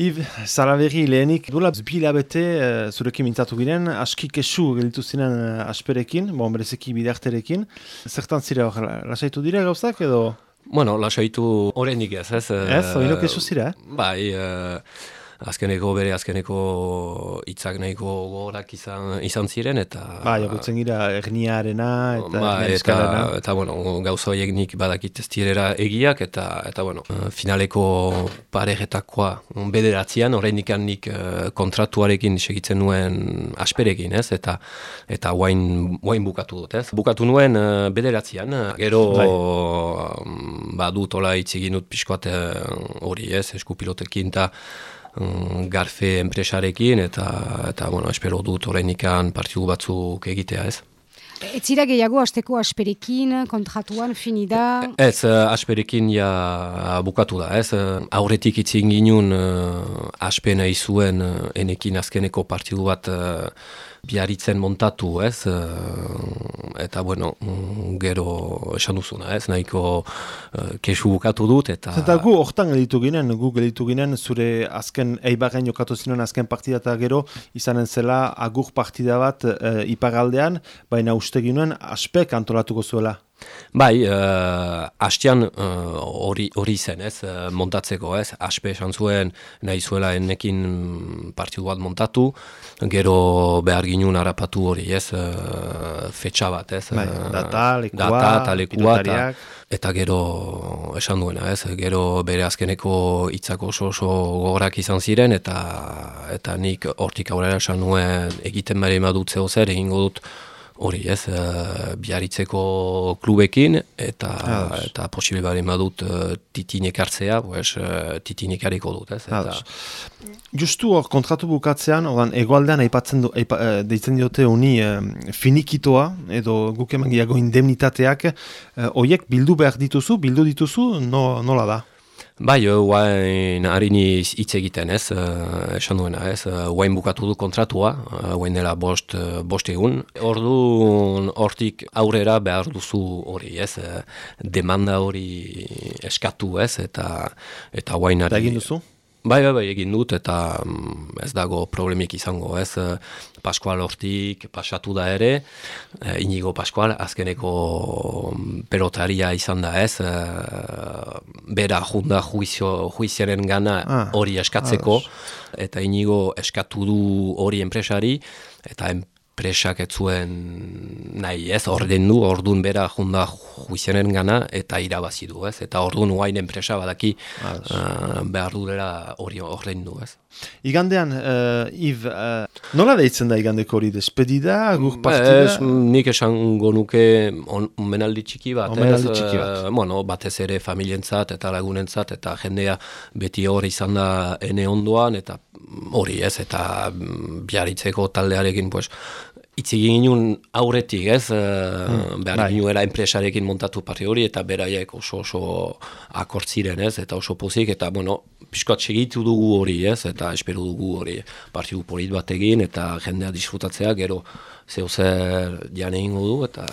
Iv, Zalaberri lehenik, duela bi hilabete uh, zurekin mintzatu giren, aski kesu gelitu zinen uh, asperekin, bon, berezeki bidarterekin. Zertan zire hor, lasaitu dire gauzak edo? Bueno, lasaitu horrenik ez, ez? Ez, oino kesu zire, eh? Bai, uh, azkeneko bere azkeneko hitzak nahiko gogorak izan, izan ziren eta ba jakutzen gira erniarena eta ba, eta, eta bueno gauza horiek nik badakit ez direra egiak eta eta bueno finaleko parejetakoa bederatzean oraindik nik eh, kontratuarekin segitzen nuen asperekin ez? Eta eta guain, guain bukatu dut ez? Bukatu nuen uh, bederatzean gero bai. ba dut ola itzegin dut pixkoat eh, hori ez? Eskupilotekin eta Mm, garfe enpresarekin eta eta bueno, espero dut orainikan partidu batzuk egitea, ez? Ez zira gehiago asteko asperekin, kontratuan, finida? Ez, uh, asperekin ja bukatu da, ez? Aurretik itzin ginun uh, aspena izuen uh, enekin azkeneko partidu bat biaritzen montatu, ez? Eh, eta, bueno, gero esan duzuna, ez? Nahiko uh, kesu bukatu dut, eta... Eta gu, hortan gelitu ginen, gu gelitu ginen, zure azken, eibarren jokatu zinen azken partida eta gero, izanen zela agur partida bat uh, ipagaldean, baina uste ginen, aspek antolatuko zuela. Bai, uh, hastian hori uh, zen, ez, uh, montatzeko, ez, aspe esan zuen nahi zuela ennekin partidu bat montatu, gero behar ginun harapatu hori, ez, uh, fetxa bat, ez. Bai, data, lekua, data, lekua, eta, eta gero esan duena, ez, gero bere azkeneko hitzako oso oso gogorak izan ziren, eta eta nik hortik aurrera esan nuen egiten bere madut zeo zer, egingo dut, hori ez, uh, biaritzeko klubekin, eta, eta posible bari madut uh, titinek hartzea, pues, uh, titinek hariko dut, ez. Eta... Justu hor kontratu bukatzean, oran, egoaldean aipatzen du, aipa, deitzen diote honi finikitoa, edo guk eman indemnitateak, horiek bildu behar dituzu, bildu dituzu, no, nola da? Bai, guain harini hitz egiten ez, uh, esan duena ez, guain bukatu du kontratua, guain dela bost, bost egun. Ordu hortik aurrera behar duzu hori ez, demanda hori eskatu ez, eta eta guain harini... Egin duzu? Bai, bai, bai, egin dut, eta mm, ez dago problemik izango, ez, Paskual hortik pasatu da ere, e, inigo Paskual, azkeneko mm, pelotaria izan da, ez, e, bera junda juizio, juiziaren gana ah, hori eskatzeko, eta inigo eskatu du hori enpresari, eta presak ez zuen nahi ez, orden du, ordun bera junda juizenen gana eta irabazi du ez, eta ordun guain enpresa badaki uh, behar dudera hori orden du ez. Igandean, uh, Iv, uh, nola deitzen da igandeko hori despedida, gur partida? Ez, nik esango nuke on, menaldi txiki bat, menaldi txiki bat. Uh, bueno, batez ere familientzat eta lagunentzat eta jendea beti hori izan da ene ondoan eta hori ez, eta mm, biaritzeko taldearekin, pues, Itzigin ginen aurretik, ez, mm, behar bai. ginen enpresarekin montatu parti hori, eta beraiek oso oso akortziren, ez, eta oso pozik, eta, bueno, piskoat segitu dugu hori, ez, eta espero dugu hori partidu polit bat egin, eta jendea disfrutatzea, gero zeu zer jane ingo du, eta